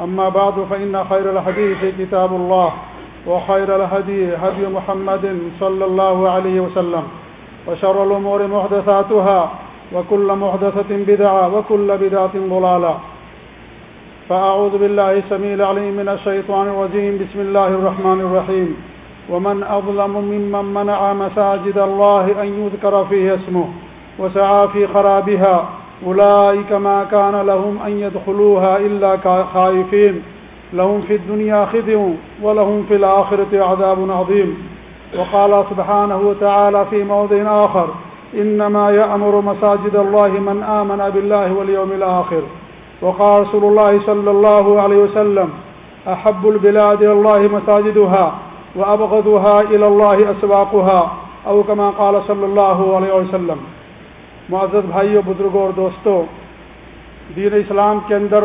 أما بعد فإن خير الحديث كتاب الله وخير الهدي هدي محمد صلى الله عليه وسلم وشر الأمور محدثاتها وكل محدثة بدعة وكل بدعة ضلالة فأعوذ بالله سميل عليم من الشيطان الرجيم بسم الله الرحمن الرحيم ومن أظلم ممن منع مساجد الله أن يذكر فيه اسمه وسعى في خرابها أولئك ما كان لهم أن يدخلوها إلا خائفين. لهم في الدنيا خذي ولهم في الآخرة عذاب عظيم. وقال سبحانه وتعالى في موضع آخر، إنما يأمر مساجد الله من آمن بالله واليوم الآخر. وقال رسول الله صلى الله عليه وسلم، أحب البلاد الله مساجدها وأبغضها إلى الله أسواقها، أو كما قال صلى الله عليه وسلم. معزز بھائیو، بزرگوں اور دوستوں، دین اسلام کے اندر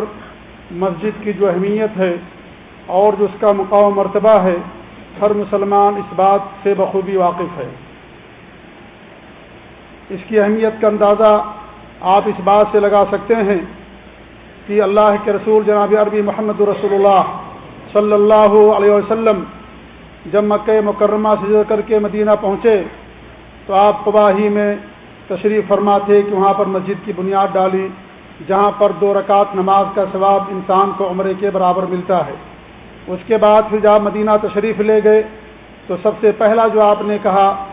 مسجد کی جو اہمیت ہے اور جو اس کا مقام مرتبہ ہے، ہر مسلمان اس بات سے بخوبی واقف ہے۔ اس کی اہمیت کا اندازہ آپ اس بات سے لگا سکتے ہیں کہ اللہ کے رسول جناب عربی محمد رسول اللہ صلی اللہ علیہ وسلم جب مکہ مکرمہ سے کر کے مدینہ پہنچے، تو آپ قباہی میں تشریف فرما تھے کہ وہاں پر مسجد کی بنیاد ڈالی، جہاں پر دو رکعت نماز کا ثواب انسان کو عمرے کے برابر ملتا ہے۔ اس کے بعد پھر جب مدینہ تشریف لے گئے، تو سب سے پہلا جو آپ نے کہا،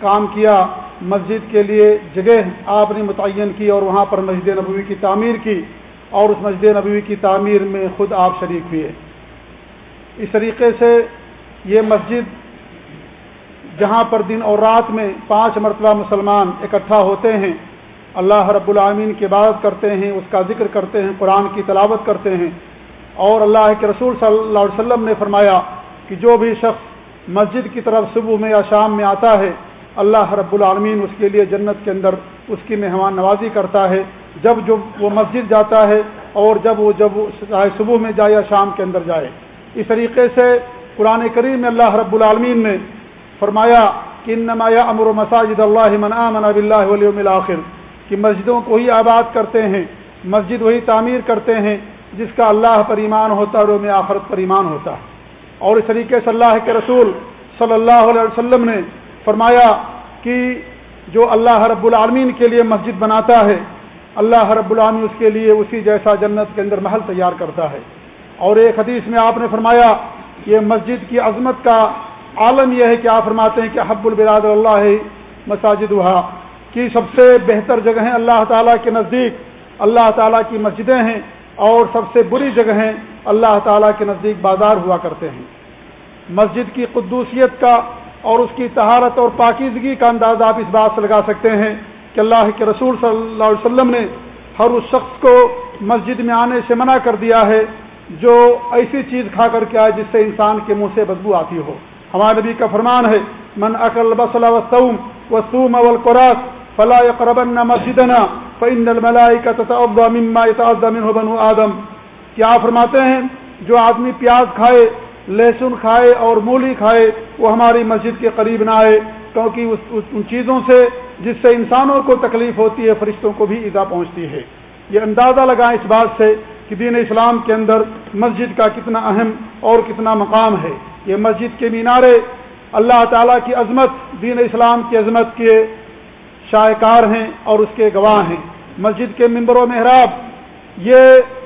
کام کیا مسجد کے لیے، جگہ آپ نے متعین کی اور وہاں پر مسجد نبوی کی تعمیر کی اور اس مسجد نبوی کی تعمیر میں خود آپ شریک ہوئے۔ اس طریقے سے یہ مسجد جہاں پر دن اور رات میں پانچ مرتبہ مسلمان اکٹھا ہوتے ہیں، اللہ رب العامین کی عبادت کرتے ہیں، اس کا ذکر کرتے ہیں، قرآن کی تلاوت کرتے ہیں۔ اور اللہ کے رسول صلی اللہ علیہ وسلم نے فرمایا کہ جو بھی شخص مسجد کی طرف صبح میں یا شام میں آتا ہے، اللہ رب العالمین اس کے لیے جنت کے اندر اس کی مہمان نوازی کرتا ہے۔ جب جو وہ مسجد جاتا ہے اور جب وہ جب چاہے صبح میں جائے یا شام کے اندر جائے۔ اس طریقے سے قرآن کریم میں اللہ رب العالمین نے فرمایا کہ نمایا امر و مساجد اللہ من آمن باللہ والیوم الاخر، کہ مسجدوں کو ہی آباد کرتے ہیں، مسجد وہی تعمیر کرتے ہیں جس کا اللہ پر ایمان ہوتا ہے روم آخرت پر ایمان ہوتا۔ ہے اور اس طریقے سے اللہ کے رسول صلی اللہ علیہ وسلم نے فرمایا کہ جو اللہ رب العالمین کے لیے مسجد بناتا ہے، اللہ رب العالمین اس کے لیے اسی جیسا جنت کے اندر محل تیار کرتا ہے۔ اور ایک حدیث میں آپ نے فرمایا یہ مسجد کی عظمت کا عالم یہ ہے کہ آپ فرماتے ہیں کہ حب البراد اللہ مساجد وہاں کی سب سے بہتر جگہیں اللہ تعالیٰ کے نزدیک، اللہ تعالیٰ کی مسجدیں ہیں، اور سب سے بری جگہیں اللہ تعالیٰ کے نزدیک بازار ہوا کرتے ہیں۔ مسجد کی قدوسیت کا اور اس کی تہارت اور پاکیزگی کا اندازہ آپ اس بات سے لگا سکتے ہیں کہ اللہ کے رسول صلی اللہ علیہ وسلم نے ہر اس شخص کو مسجد میں آنے سے منع کر دیا ہے جو ایسی چیز کھا کر کے آئے جس سے انسان کے منہ سے بدبو آتی ہو۔ ہمارے نبی کا فرمان ہے، من اکل بسلا وسوم وسوم اول قراس فلا قربن مسجدنا فإن الملائکہ تتعضى مما بنو آدم. کیا فرماتے ہیں، جو آدمی پیاز کھائے، لہسن کھائے اور مولی کھائے، وہ ہماری مسجد کے قریب نہ آئے، کیونکہ اس، ان چیزوں سے جس سے انسانوں کو تکلیف ہوتی ہے، فرشتوں کو بھی ایزا پہنچتی ہے۔ یہ اندازہ لگائیں اس بات سے کہ دین اسلام کے اندر مسجد کا کتنا اہم اور کتنا مقام ہے۔ یہ مسجد کے مینارے اللہ تعالیٰ کی عظمت، دین اسلام کی عظمت کے شاہکار ہیں اور اس کے گواہ ہیں۔ مسجد کے ممبر و محراب، یہ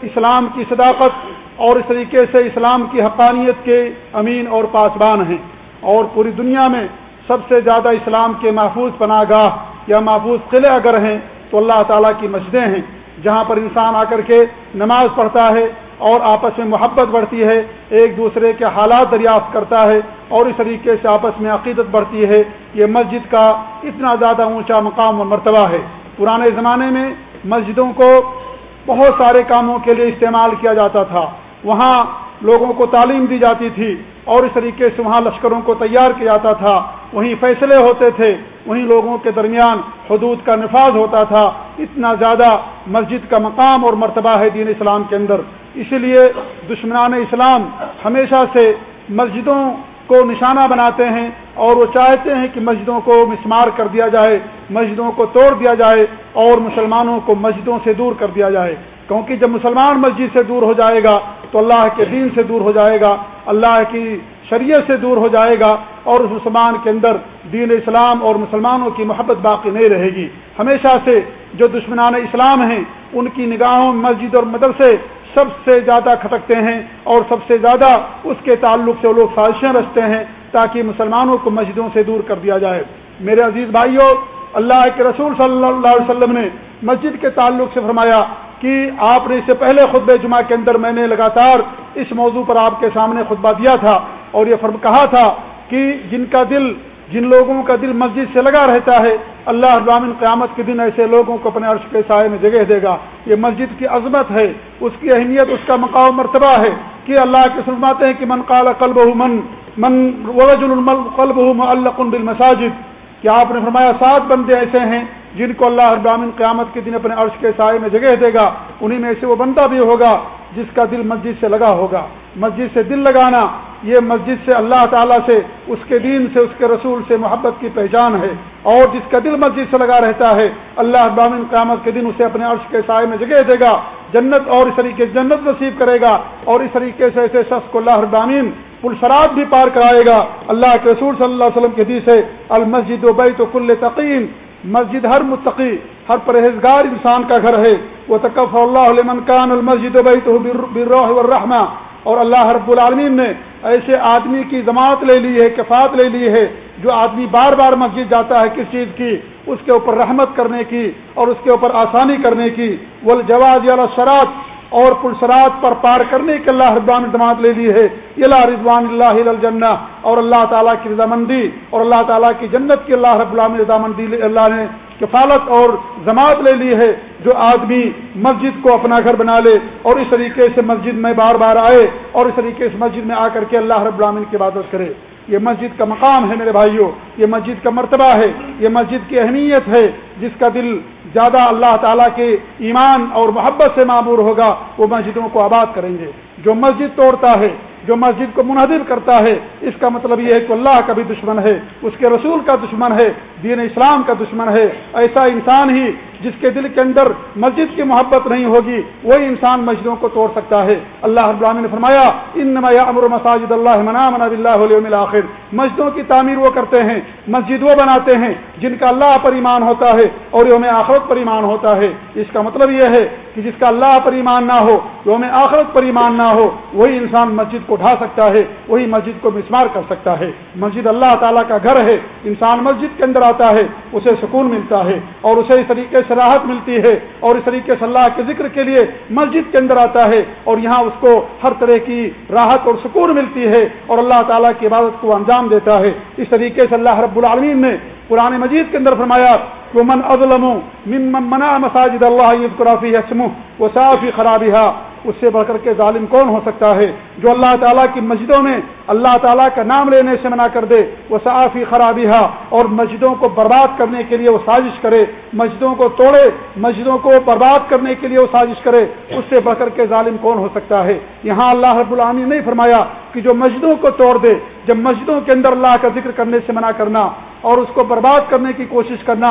اسلام کی صداقت اور اس طریقے سے اسلام کی حقانیت کے امین اور پاسبان ہیں۔ اور پوری دنیا میں سب سے زیادہ اسلام کے محفوظ پناہ گاہ یا محفوظ قلعے اگر ہیں تو اللہ تعالیٰ کی مسجدیں ہیں۔ جہاں پر انسان آ کر کے نماز پڑھتا ہے اور آپس میں محبت بڑھتی ہے، ایک دوسرے کے حالات دریافت کرتا ہے اور اس طریقے سے آپس میں عقیدت بڑھتی ہے۔ یہ مسجد کا اتنا زیادہ اونچا مقام و مرتبہ ہے۔ پرانے زمانے میں مسجدوں کو بہت سارے کاموں کے لیے استعمال کیا جاتا تھا۔ وہاں لوگوں کو تعلیم دی جاتی تھی اور اس طریقے سے وہاں لشکروں کو تیار کیا جاتا تھا۔ وہیں فیصلے ہوتے تھے وہیں لوگوں کے درمیان حدود کا نفاذ ہوتا تھا۔ اتنا زیادہ مسجد کا مقام اور مرتبہ ہے دین اسلام کے اندر۔ اسی لیے دشمنان اسلام ہمیشہ سے مسجدوں کو نشانہ بناتے ہیں اور وہ چاہتے ہیں کہ مسجدوں کو مسمار کر دیا جائے، مسجدوں کو توڑ دیا جائے اور مسلمانوں کو مسجدوں سے دور کر دیا جائے۔ کیونکہ جب مسلمان مسجد سے دور ہو جائے گا تو اللہ کے دین سے دور ہو جائے گا، اللہ کی شریعت سے دور ہو جائے گا اور اس مسلمان کے اندر دین اسلام اور مسلمانوں کی محبت باقی نہیں رہے گی۔ ہمیشہ سے جو دشمنان اسلام ہیں، ان کی نگاہوں مسجد اور مدرسے سب سے زیادہ کھٹکتے ہیں اور سب سے زیادہ اس کے تعلق سے وہ لوگ سازشیں رچتے ہیں تاکہ مسلمانوں کو مسجدوں سے دور کر دیا جائے۔ میرے عزیز بھائیوں اللہ کے رسول صلی اللہ علیہ وسلم نے مسجد کے تعلق سے فرمایا کہ آپ نے اس سے پہلے خطب جمعہ کے اندر میں نے لگاتار اس موضوع پر آپ کے سامنے خطبہ دیا تھا اور یہ فرم کہا تھا کہ جن کا دل، جن لوگوں کا دل مسجد سے لگا رہتا ہے، اللہ ابامن قیامت کے دن ایسے لوگوں کو اپنے عرش کے سائے میں جگہ دے گا۔ یہ مسجد کی عظمت ہے، اس کی اہمیت، اس کا مقام مرتبہ ہے کہ اللہ کے سلماتے ہیں کہ من قال قلب من من وج قلب القن بل مساجد کہ آپ نے فرمایا سات بندے ایسے ہیں جن کو اللہ ابامن قیامت کے دن اپنے عرش کے سائے میں جگہ دے گا؟ انہیں میں سے وہ بندہ بھی ہوگا جس کا دل مسجد سے لگا ہوگا۔ مسجد سے دل لگانا، یہ مسجد سے اللہ تعالیٰ سے، اس کے دین سے، اس کے رسول سے محبت کی پہچان ہے۔ اور جس کا دل مسجد سے لگا رہتا ہے، اللہ ابامن قیامت کے دن اسے اپنے عرش کے سائے میں جگہ دے گا۔ جنت اور اس طریقے جنت نصیب کرے گا۔ اور اس طریقے سے ایسے شخص کو اللہ ابامین پلسرات بھی پار کرائے گا۔ اللہ کے رسول صلی اللہ علیہ وسلم کے حدیث ہے، المسجد و بیت کل تقین، مسجد ہر متقی، ہر پرہیزگار انسان کا گھر ہے۔ وہ تکف اللہ علیہ کان المسجد و بیت الرحمہ اور اللہ رب العالمین نے ایسے آدمی کی ضمانت لے لی ہے، کفات لے لی ہے، جو آدمی بار بار مسجد جاتا ہے کس چیز کی؟ اس کے اوپر رحمت کرنے کی اور اس کے اوپر آسانی کرنے کی۔ وہ جواز شرات اور پلسرات پر پار کرنے کے اللہ رضوان ضمانت لے لی ہے۔ اللہ رضوان اللہ الجنہ۔ اور اللہ تعالیٰ کی رضامندی اور اللہ تعالیٰ کی جنت کی اللہ رب العالمین رضامندی اللہ نے کفالت اور جماعت لے لی ہے جو آدمی مسجد کو اپنا گھر بنا لے اور اس طریقے سے مسجد میں بار بار آئے اور اس طریقے سے مسجد میں آ کر کے اللہ رب العالمین کی عبادت کرے۔ یہ مسجد کا مقام ہے میرے بھائیوں، یہ مسجد کا مرتبہ ہے، یہ مسجد کی اہمیت ہے، جس کا دل زیادہ اللہ تعالیٰ کے ایمان اور محبت سے معمور ہوگا، وہ مسجدوں کو آباد کریں گے۔ جو مسجد توڑتا ہے، جو مسجد کو منحدر کرتا ہے، اس کا مطلب یہ ہے کہ اللہ کا بھی دشمن ہے، اس کے رسول کا دشمن ہے۔ دین اسلام کا دشمن ہے۔ ایسا انسان ہی جس کے دل کے اندر مسجد کی محبت نہیں ہوگی، وہی انسان مسجدوں کو توڑ سکتا ہے۔ اللہ ابراہین نے فرمایا ان امر مساجد اللہ منا من اللہ آخر مسجدوں کی تعمیر وہ کرتے ہیں، مسجد وہ بناتے ہیں جن کا اللہ پر ایمان ہوتا ہے اور یوم آخرت پر ایمان ہوتا ہے۔ اس کا مطلب یہ ہے کہ جس کا اللہ پر ایمان نہ ہو، یوم آخرت پر ایمان نہ ہو، وہی انسان مسجد کو اٹھا سکتا ہے، وہی مسجد کو مسمار کر سکتا ہے۔ مسجد اللہ تعالیٰ کا گھر ہے، انسان مسجد کے اندر آتا آتا ہے، اسے سکون ملتا ہے اور اسے اس طریقے سے راحت ملتی ہے اور اس طریقے سے اللہ کے ذکر کے لیے مسجد کے اندر آتا ہے اور یہاں اس کو ہر طرح کی راحت اور سکون ملتی ہے اور اللہ تعالیٰ کی عبادت کو انجام دیتا ہے۔ اس طریقے سے اللہ رب العالمین نے قرآن مجید کے اندر فرمایا کہ من ازلم ممن منع مساجد اللہ عید قرافی حسم و صافی خرابی اس سے بڑھ کر کے ظالم کون ہو سکتا ہے؟ جو اللہ تعالیٰ کی مسجدوں میں اللہ تعالیٰ کا نام لینے سے منع کر دے، وہ صافی خرابی اور مسجدوں کو برباد کرنے کے لیے وہ سازش کرے، مسجدوں کو توڑے، مسجدوں کو برباد کرنے کے لیے وہ سازش کرے، اس سے بڑھ کر کے ظالم کون ہو سکتا ہے؟ یہاں اللہ رب العامی نے فرمایا کہ جو مسجدوں کو توڑ دے، جب مسجدوں کے اندر اللہ کا ذکر کرنے سے منع کرنا اور اس کو برباد کرنے کی کوشش کرنا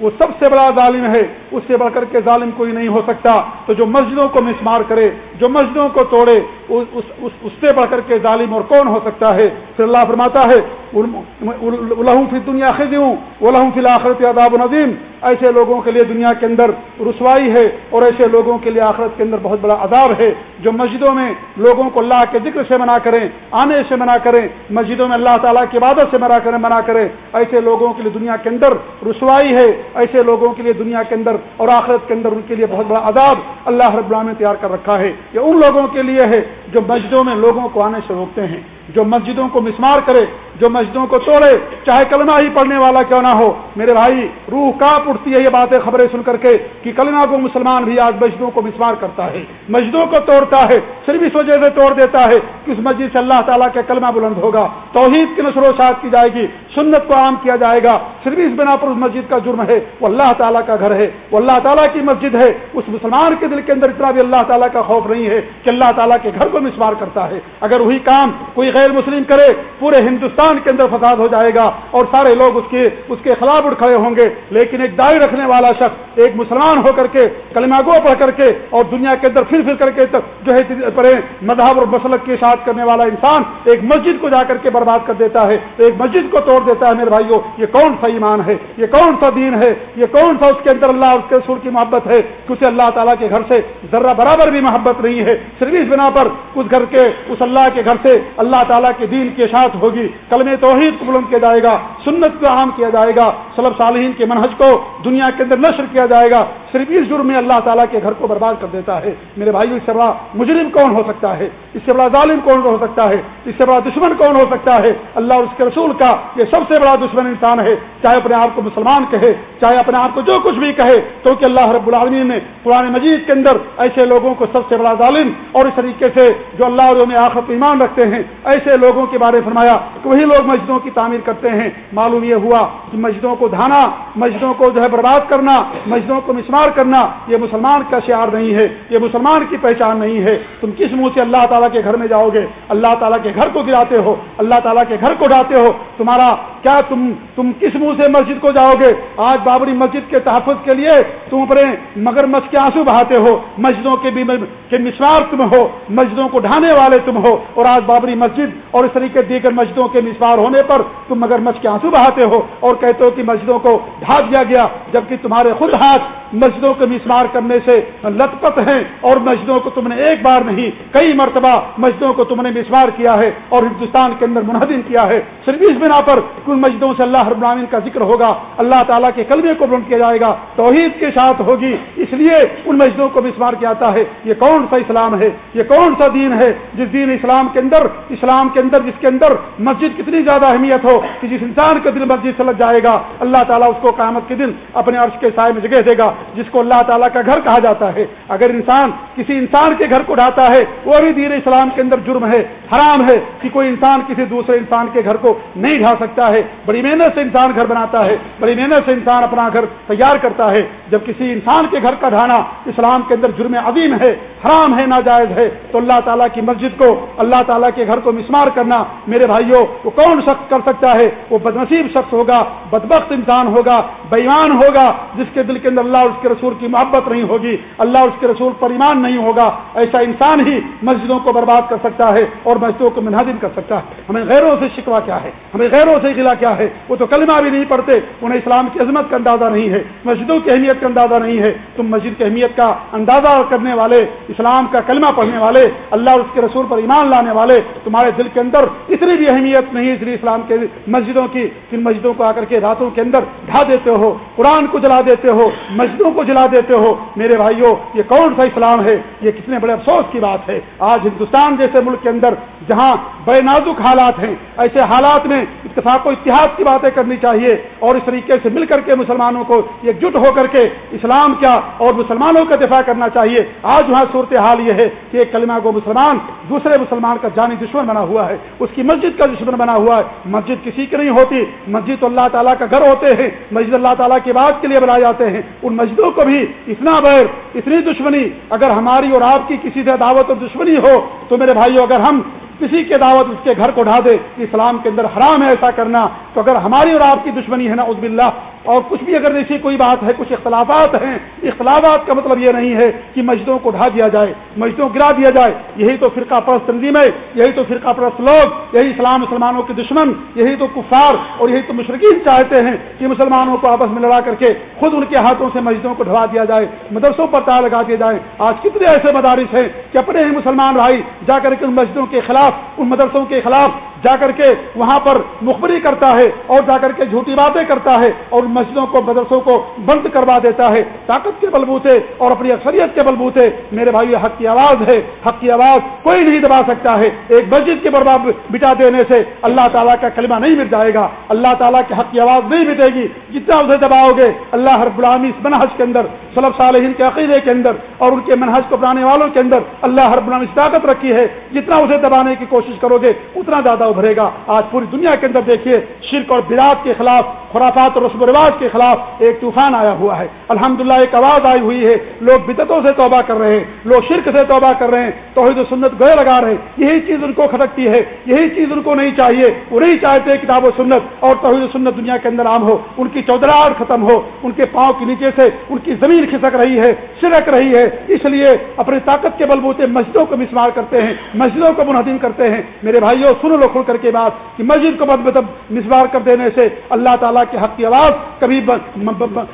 وہ سب سے بڑا ظالم ہے، اس سے بڑھ کر کے ظالم کوئی نہیں ہو سکتا۔ تو جو مسجدوں کو مسمار کرے، جو مسجدوں کو توڑے اس سے بڑھ کر کے ظالم اور کون ہو سکتا ہے؟ پھر اللہ فرماتا ہے لہم فی دنیا خدوں وہ لہم فی الآخرت عذاب ندیم ایسے لوگوں کے لیے دنیا کے اندر رسوائی ہے اور ایسے لوگوں کے لیے آخرت کے اندر بہت بڑا عذاب ہے۔ جو مسجدوں میں لوگوں کو اللہ کے ذکر سے منع کریں، آنے سے منع کریں، مسجدوں میں اللہ تعالیٰ کی عبادت سے منع کریں منع کریں، ایسے لوگوں کے لیے دنیا کے اندر رسوائی ہے، ایسے لوگوں کے لیے دنیا کے اندر اور آخرت کے اندر ان کے لیے بہت بڑا عذاب اللہ رب نے تیار کر رکھا ہے۔ یہ ان لوگوں کے لیے ہے جو مسجدوں میں لوگوں کو آنے سے روکتے ہیں جو مسجدوں کو مسمار کرے جو مسجدوں کو توڑے، چاہے کلمہ ہی پڑھنے والا کیوں نہ ہو، میرے بھائی، روح کاپ اٹھتی ہے یہ باتیں خبریں سن کر کے کہ کلمہ کو مسلمان بھی آج مسجدوں کو مسمار کرتا ہے، مسجدوں کو توڑتا ہے، صرف اس وجہ سے توڑ دیتا ہے کہ اس مسجد سے اللہ تعالیٰ کا کلمہ بلند ہوگا، توحید کی نشر و شاد کی جائے گی، سنت کو عام کیا جائے گا، صرف اس بنا پر اس مسجد کا جرم ہے، وہ اللہ تعالیٰ کا گھر ہے، وہ اللہ تعالیٰ کی مسجد ہے، اس مسلمان کے دل کے اندر اتنا بھی اللہ تعالیٰ کا خوف نہیں ہے کہ اللہ تعالیٰ کے گھر کو مسمار کرتا ہے۔ اگر وہی کام کوئی غیر مسلم کرے، پورے ہندوستان کے اندر فساد ہو جائے گا اور سارے لوگ اس کے اس کے خلاف اٹھ کھڑے ہوں گے، لیکن ایک دائی رکھنے والا شخص ایک مسلمان ہو کر کے، کلمہ گو پڑھ کر کے اور دنیا کے اندر پھر پھر کر کے جو ہے مذہب اور مسلک کی اشاعت کرنے والا انسان ایک مسجد کو جا کر کے برباد کر دیتا ہے، ایک مسجد کو توڑ دیتا ہے، میرے بھائیوں یہ کون سا ایمان ہے؟ یہ کون سا دین ہے؟ یہ کون سا اس کے اندر اللہ اس کے سر کی محبت ہے کہ اسے اللہ تعالیٰ کے گھر سے ذرہ برابر بھی محبت نہیں ہے؟ صرف اس بنا پر اس گھر کے، اس اللہ کے گھر سے اللہ تعالیٰ کے دین کی اشاعت ہوگی۔ کلم توحید کو بلند کیا جائے گا، سنت کو عام کیا جائے گا۔ صلب صالحین کے منہج کو دنیا کے اندر نشر کیا جائے گا، صرف اس جرم میں اللہ تعالیٰ کے گھر کو برباد کر دیتا ہے۔ میرے بھائی اس سے بڑا مجرم کون ہو سکتا ہے؟ اس سے بڑا ظالم کون ہو سکتا ہے؟ اس سے بڑا دشمن کون ہو سکتا ہے؟ اللہ اور اس کے رسول کا یہ سب سے بڑا دشمن انسان ہے۔ چاہے اپنے آپ کو مسلمان کہے، چاہے اپنے آپ کو جو کچھ بھی کہے تو کہ اللہ رب العالمین نے قرآن مجید کے اندر ایسے لوگوں کو سب سے بڑا ظالم اور اس طریقے سے جو اللہ اور آخر ایمان رکھتے ہیں، ایسے لوگوں کے بارے فرمایا کہ وہی لوگ مسجدوں کی تعمیر کرتے ہیں۔ معلوم یہ ہوا کہ مسجدوں کو دھانا، مسجدوں کو جو ہے برباد کرنا مسجدوں کو مسمار کرنا یہ مسلمان کا شعار نہیں ہے، یہ مسلمان کی پہچان نہیں ہے۔ تم کس منہ سے اللہ تعالیٰ کے گھر میں جاؤ گے؟ اللہ تعالیٰ کے گھر کو گراتے ہو، اللہ تعالیٰ کے گھر کو ڈاتے ہو۔ تمہارا کیا تم تم کس منہ سے مسجد کو جاؤ گے؟ آج بابری مسجد کے تحفظ کے لیے تم اپنے مگر مچ کے آنسو بہاتے ہو، مسجدوں کے بھی کے مسوار تم ہو، مسجدوں کو ڈھانے والے تم ہو، اور آج بابری مسجد اور اس طریقے دیگر مسجدوں کے مسوار ہونے پر تم مگر مچ کے آنسو بہاتے ہو اور کہتے ہو کہ مسجدوں کو ڈھا دیا گیا، جبکہ تمہارے خود ہاتھ مسجدوں کو مسمار کرنے سے لت پت ہیں اور مسجدوں کو تم نے ایک بار نہیں، کئی مرتبہ مسجدوں کو تم نے مسمار کیا ہے اور ہندوستان کے اندر منہدم کیا ہے۔ صرف اس بنا پر کن مسجدوں سے اللہ ابراہین کا ذکر ہوگا۔ اللہ تعالیٰ کے کلمے کو بلند کیا جائے گا۔ توحید کے ساتھ ہوگی۔ اس لیے ان مسجدوں کو مسمار کیا جاتا ہے۔ یہ کون سا اسلام ہے؟ یہ کون سا دین ہے؟ جس دین اسلام کے اندر، اسلام کے اندر، جس کے اندر مسجد کتنی زیادہ اہمیت ہو کہ جس انسان کا دل مسجد سے لگ جائے گا، اللہ تعالیٰ اس کو قیامت کے دن اپنے عرش کے سائے میں جگہ دے گا، جس کو اللہ تعالیٰ کا گھر کہا جاتا ہے۔ اگر انسان کسی انسان کے گھر کو ڈھاتا ہے، وہ بھی دین اسلام کے اندر جرم ہے، حرام ہے کہ کوئی انسان کسی دوسرے انسان کے گھر کو نہیں ڈھا سکتا ہے۔ بڑی محنت سے انسان گھر بناتا ہے، بڑی محنت سے انسان اپنا گھر تیار کرتا ہے۔ جب کسی انسان کے گھر کا ڈھانا اسلام کے اندر جرم عظیم ہے، حرام ہے، ناجائز ہے، تو اللہ تعالیٰ کی مسجد کو، اللہ تعالیٰ کے گھر کو مسمار کرنا میرے بھائیوں، وہ کون شخص کر سکتا ہے؟ وہ بدنصیب شخص ہوگا، بدبخت انسان ہوگا بےمان ہوگا، جس کے دل کے اندر اللہ اس کے رسول کی محبت نہیں ہوگی، اللہ اس کے رسول پر ایمان نہیں ہوگا، ایسا انسان ہی مسجدوں کو برباد کر سکتا ہے اور مسجدوں کو منہدم کر سکتا ہے۔ ہمیں غیروں سے شکوا کیا ہے؟ ہمیں غیروں سے گلا کیا ہے؟ وہ تو کلمہ بھی نہیں پڑھتے، انہیں اسلام کی عظمت کا اندازہ نہیں ہے، مسجدوں کی اہمیت کا اندازہ نہیں ہے۔ تم مسجد کی اہمیت کا اندازہ کرنے والے، اسلام کا کلمہ پڑھنے والے، اللہ اور اس کے رسول پر ایمان لانے والے، تمہارے دل کے اندر اتنی بھی اہمیت نہیں اس لیے اسلام کے مسجدوں کی ان مسجدوں کو آ کر کے راتوں کے اندر ڈھا دیتے ہو، قرآن کو جلا دیتے ہو، مسجدوں کو جلا دیتے ہو۔ میرے بھائیوں، یہ کون سا اسلام ہے؟ یہ کتنے بڑے افسوس کی بات ہے۔ آج ہندوستان جیسے ملک کے اندر، جہاں بڑے نازک حالات ہیں، ایسے حالات میں اتفاق و اتحاد کی باتیں کرنی چاہیے اور اس طریقے سے مل کر کے مسلمانوں کو ایک جٹ ہو کر کے اسلام کیا اور مسلمانوں کا دفاع کرنا چاہیے۔ آج وہاں صورت حال یہ ہے کہ ایک کلمہ کو مسلمان، دوسرے مسلمان کا جانی دشمن بنا ہوا ہے۔ اس کی مسجد کا دشمن بنا ہوا ہے۔ مسجد کسی کی نہیں ہوتی۔ مسجد تو اللہ تعالیٰ کا گھر ہوتے ہیں۔ مسجد اللہ تعالیٰ کی بات کے لیے بنائے جاتے ہیں۔ ان مسجدوں کو بھی اتنا بیر، اتنی دشمنی۔ اگر ہماری اور آپ کی کسی سے دعوت اور دشمنی ہو تو میرے بھائیوں اگر ہم کسی کے دعوت اس کے گھر کو ڈھا دے اسلام کے اندر حرام ہے ایسا کرنا، تو اگر ہماری اور آپ کی دشمنی ہے نا عزب اللہ اور کچھ بھی اگر دیکھیے کوئی بات ہے، کچھ اختلافات ہیں، اختلافات کا مطلب یہ نہیں ہے کہ مسجدوں کو ڈھا دیا جائے مسجدوں کو گرا دیا جائے۔ یہی تو فرقہ پرست تنظیم ہے، یہی تو فرقہ پرست لوگ، یہی اسلام مسلمانوں کے دشمن، یہی تو کفار اور یہی تو مشرقین چاہتے ہیں کہ مسلمانوں کو آپس میں لڑا کر کے خود ان کے ہاتھوں سے مسجدوں کو ڈھوا دیا جائے، مدرسوں پر تار لگا دیا جائے۔ آج کتنے ایسے مدارس ہیں کہ اپنے ہی مسلمان بھائی جا کر کے ان مسجدوں کے خلاف، ان مدرسوں کے خلاف جا کر کے وہاں پر مخبری کرتا ہے اور جا کر کے جھوٹی باتیں کرتا ہے اور مسجدوں کو، مدرسوں کو بند کروا دیتا ہے۔ طاقت کے بلبوتے اور اپنی اکثریت کے بلبوتے میرے بھائی حق کی آواز ہے۔ حق کی آواز کوئی نہیں دبا سکتا ہے۔ ایک مسجد کے برباد بٹا دینے سے اللہ تعالیٰ کا کلمہ نہیں مٹ جائے گا۔ اللہ تعالیٰ کی حق کی آواز نہیں مٹے گی۔ جتنا اسے دباؤ گے، اللہ ہر غلامی اس منحج کے اندر صلب صالحین کے عقیدے کے اندر اور ان کے منحج کو اپنانے والوں کے اندر اللہ ہر غلامی طاقت رکھی ہے۔ جتنا اسے دبانے کی کوشش کرو گے، اتنا زیادہ ابھرے گا۔ آج پوری دنیا کے اندر دیکھیے، شرک اور برات کے خلاف، خرافات اور رسم و رواج کے خلاف ایک طوفان آیا ہوا ہے۔ الحمدللہ، ایک آواز آئی ہوئی ہے۔ لوگ بدتوں سے توبہ کر رہے ہیں، لوگ شرک سے توبہ کر رہے ہیں۔ توحید و سنت گئے لگا رہے ہیں۔ یہی چیز ان کو کھٹکتی ہے، یہی چیز ان کو نہیں چاہیے۔ وہ نہیں چاہتے کتاب و سنت اور توحید و سنت دنیا کے اندر عام ہو۔ ان کی چودراہٹ ختم ہو، ان کے پاؤں کے نیچے سے ان کی زمین کھسک رہی ہے، سرک رہی ہے۔ اس لیے اپنی طاقت کے بلبوتے مسجدوں کو مسمار کرتے ہیں، مسجدوں کو منہدم کرتے ہیں۔ میرے بھائیوں سن لو کھل کر کے بات کہ مسجد کو بد مطلب مسمار کر دینے سے اللہ تعالیٰ کے حق کی آواز کبھی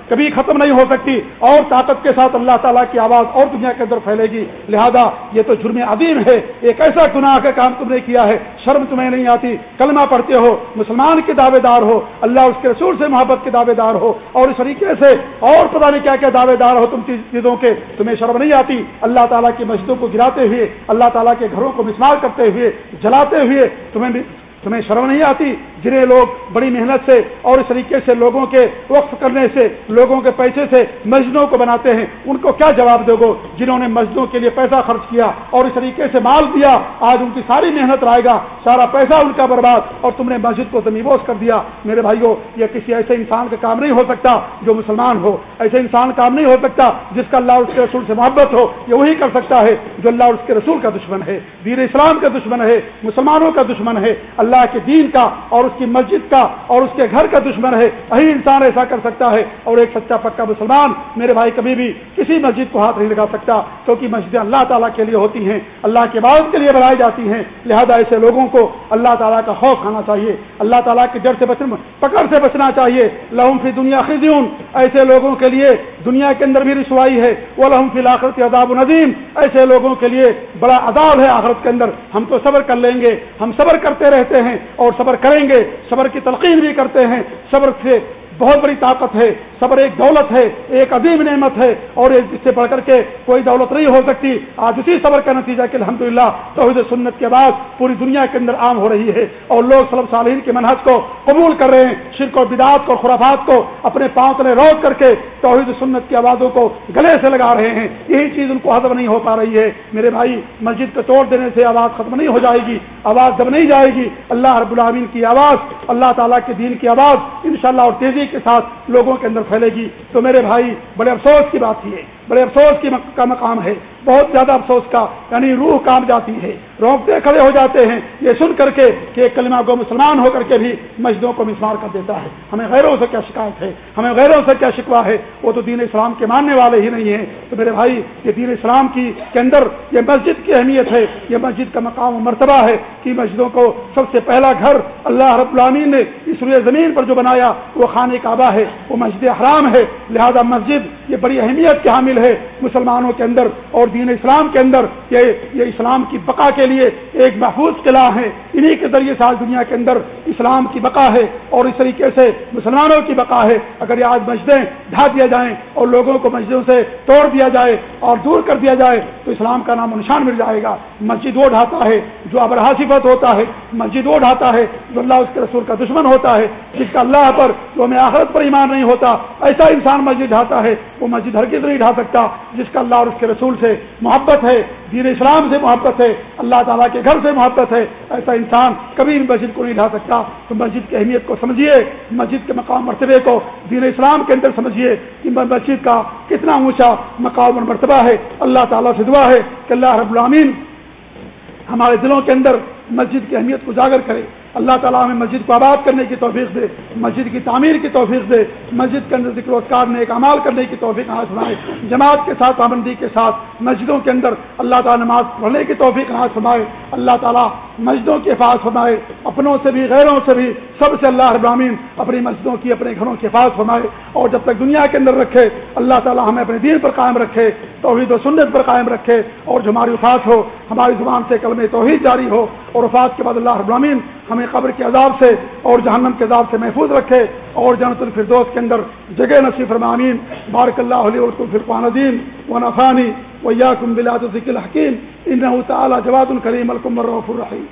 کبھی ختم نہیں ہو سکتی اور طاقت کے ساتھ اللہ تعالیٰ کی آواز اور دنیا کے اندر پھیلے گی۔ لہذا یہ تو جرم عظیم ہے۔ ایک ایسا گناہ کا کام تم نے کیا ہے۔ شرم تمہیں نہیں آتی۔ کلمہ پڑھتے ہو، مسلمان کے دعوے دار ہو، اللہ اس کے رسول سے محبت کے دعوے دار ہو اور اس طریقے سے اور پتہ نہیں کیا کیا دعوے دار ہو تم چیزوں کے۔ تمہیں شرم نہیں آتی۔ اللہ تعالیٰ کی مسجدوں کو گراتے ہوئے، اللہ تعالیٰ کے گھروں کو مسمار کرتے ہوئے، جلاتے ہوئے تمہیں تمہیں شرم نہیں آتی جنہیں لوگ بڑی محنت سے اور اس طریقے سے لوگوں کے وقف کرنے سے، لوگوں کے پیسے سے مسجدوں کو بناتے ہیں، ان کو کیا جواب دو گو جنہوں نے مسجدوں کے لیے پیسہ خرچ کیا اور اس طریقے سے مال دیا، آج ان کی ساری محنت رہے گا، سارا پیسہ ان کا برباد اور تم نے مسجد کو زمین کر دیا۔ میرے بھائیوں یہ کسی ایسے انسان کا کام نہیں ہو سکتا جو مسلمان ہو۔ ایسے انسان کام نہیں ہو سکتا جس کا اللہ اس کے رسول سے محبت ہو۔ یہ وہی کر سکتا ہے جو اللہ اس کے رسول کا دشمن ہے۔ دیر اسلام کا دشمن ہے، مسلمانوں کا دشمن ہے۔ اللہ کے دین کا اور اس کی مسجد کا اور اس کے گھر کا دشمن ہے۔ وہی انسان ایسا کر سکتا ہے اور ایک سچا پکا مسلمان میرے بھائی کبھی بھی کسی مسجد کو ہاتھ نہیں لگا سکتا، کیونکہ مسجدیں اللہ تعالیٰ کے لیے ہوتی ہیں، اللہ کے بعد کے لیے بنائی جاتی ہیں۔ لہذا ایسے لوگوں کو اللہ تعالیٰ کا خوف کھانا چاہیے، اللہ تعالیٰ کے ڈر سے بچنا پکڑ سے بچنا چاہیے۔ لہم فی دنیا خزیون، ایسے لوگوں کے لیے دنیا کے اندر بھی رسوائی ہے۔ وہ لہم فی لاخرت عذاب ندیم ایسے لوگوں کے لیے بڑا عذاب ہے آخرت کے اندر۔ ہم تو صبر کر لیں گے، ہم صبر کرتے رہتے ہیں اور صبر کریں گے صبر کی تلقین بھی کرتے ہیں صبر سے بہت بڑی طاقت ہے، صبر ایک دولت ہے، ایک عظیم نعمت ہے، اور اس سے بڑھ کر کے کوئی دولت نہیں ہو سکتی۔ آج اسی صبر کا نتیجہ کہ الحمد للہ توحید سنت کے بعد پوری دنیا کے اندر عام ہو رہی ہے، اور لوگ صلب صالحین کے منحص کو قبول کر رہے ہیں، شرک و بدعات کو، خرافات کو اپنے پاؤں تلے روک کر کے توحید سنت کی آوازوں کو گلے سے لگا رہے ہیں۔ یہی چیز ان کو حضر نہیں ہو پا رہی ہے۔ میرے بھائی، مسجد کو توڑ دینے سے آواز ختم نہیں ہو جائے گی، آواز جب نہیں جائے گی، اللہ رب العامین کی آواز، اللہ تعالیٰ کے دین کی آواز انشاءاللہ اور تیزی کے ساتھ لوگوں کے اندر پھیلے گی۔ تو میرے بھائی، بڑے افسوس کی بات یہ بڑے افسوس کی کا مقام ہے۔ بہت زیادہ افسوس کا یعنی روح کام جاتی ہے۔ روکتے کھڑے ہو جاتے ہیں۔ یہ سن کر کے کہ ایک کلمہ کو مسلمان ہو کر کے بھی مسجدوں کو مسمار کر دیتا ہے۔ ہمیں غیروں سے کیا شکایت ہے؟ ہمیں غیروں سے کیا شکوا ہے؟ وہ تو دین اسلام کے ماننے والے ہی نہیں ہیں۔ تو میرے بھائی، یہ دین اسلام کی کے اندر یہ مسجد کی اہمیت ہے۔ یہ مسجد کا مقام و مرتبہ ہے کہ مسجدوں کو سب سے پہلا گھر اللہ رب العالمین نے اس روئے زمین پر جو بنایا، وہ خانہ کعبہ ہے، وہ مسجد حرام ہے۔ لہذا مسجد یہ بڑی اہمیت کے حامل ہے مسلمانوں کے اندر اور دین اسلام کے اندر۔ یہ یہ اسلام کی بقا کے لیے ایک محفوظ قلعہ ہے۔ انہی کے ذریعے سے آج دنیا کے اندر اسلام کی بقا ہے اور اس طریقے سے مسلمانوں کی بقا ہے۔ اگر یہ آج مسجدیں ڈھا دیا جائیں اور لوگوں کو مسجدوں سے توڑ دیا جائے اور دور کر دیا جائے، تو اسلام کا نام و نشان مل جائے گا۔ مسجد وہ ڈھاتا ہے جو ابرحا صفت ہوتا ہے۔ مسجد وہ ڈھاتا ہے جو اللہ اس کے رسول کا دشمن ہوتا ہے، جس کا اللہ پر جو ہمیں آخرت پر ایمان نہیں ہوتا، ایسا انسان مسجد ڈھاتا ہے، وہ مسجد ہر کس نہیں ڈھا سکتا، جس کا اللہ اور اس کے رسول سے محبت ہے، دین اسلام سے محبت ہے، اللہ تعالیٰ کے گھر سے محبت ہے، ایسا انسان کبھی بھی مسجد کو نہیں ڈھا سکتا۔ تو مسجد کی اہمیت کو سمجھیے، مسجد کے مقام مرتبے کو، دین اسلام کے اندر سمجھیے کہ مسجد کا کتنا اونچا مقام اور مرتبہ ہے۔ اللہ تعالیٰ سے دعا ہے کہ اللہ رب العامین ہمارے دلوں کے اندر مسجد کی اہمیت کو اجاگر کرے۔ اللہ تعالیٰ ہمیں مسجد کو آباد کرنے کی توفیق دے، مسجد کی تعمیر کی توفیق دے، مسجد کے اندر ذکر وسکار نے ایک امال کرنے کی توفیق ہاتھ فرمائے۔ جماعت کے ساتھ پابندی کے ساتھ مسجدوں کے اندر اللہ تعالیٰ نماز پڑھنے کی توفیق ہاتھ فرمائے۔ اللہ تعالیٰ مسجدوں کے حفاظ فرمائے، اپنوں سے بھی، غیروں سے بھی، سب سے اللہ ابراہین اپنی مسجدوں کی، اپنے گھروں کے حفاظ فرمائے اور جب تک دنیا کے اندر رکھے، اللہ تعالیٰ ہمیں اپنے دین پر قائم رکھے، توحید و سنت پر قائم رکھے اور جو ہماری وفات ہو، ہماری زبان سے کلم توحید جاری ہو اور وفات کے بعد اللہ ابراہین ہمیں قبر کے عذاب سے اور جہنم کے عذاب سے محفوظ رکھے اور جنت الفردوس کے اندر جگہ نصیب فرمامین بارک اللہ علیہ فرقان الدین و نفانی ویاکم بلا بلاد ذکل حکیم ان تعالی جواد الکریم الکمر الرحیم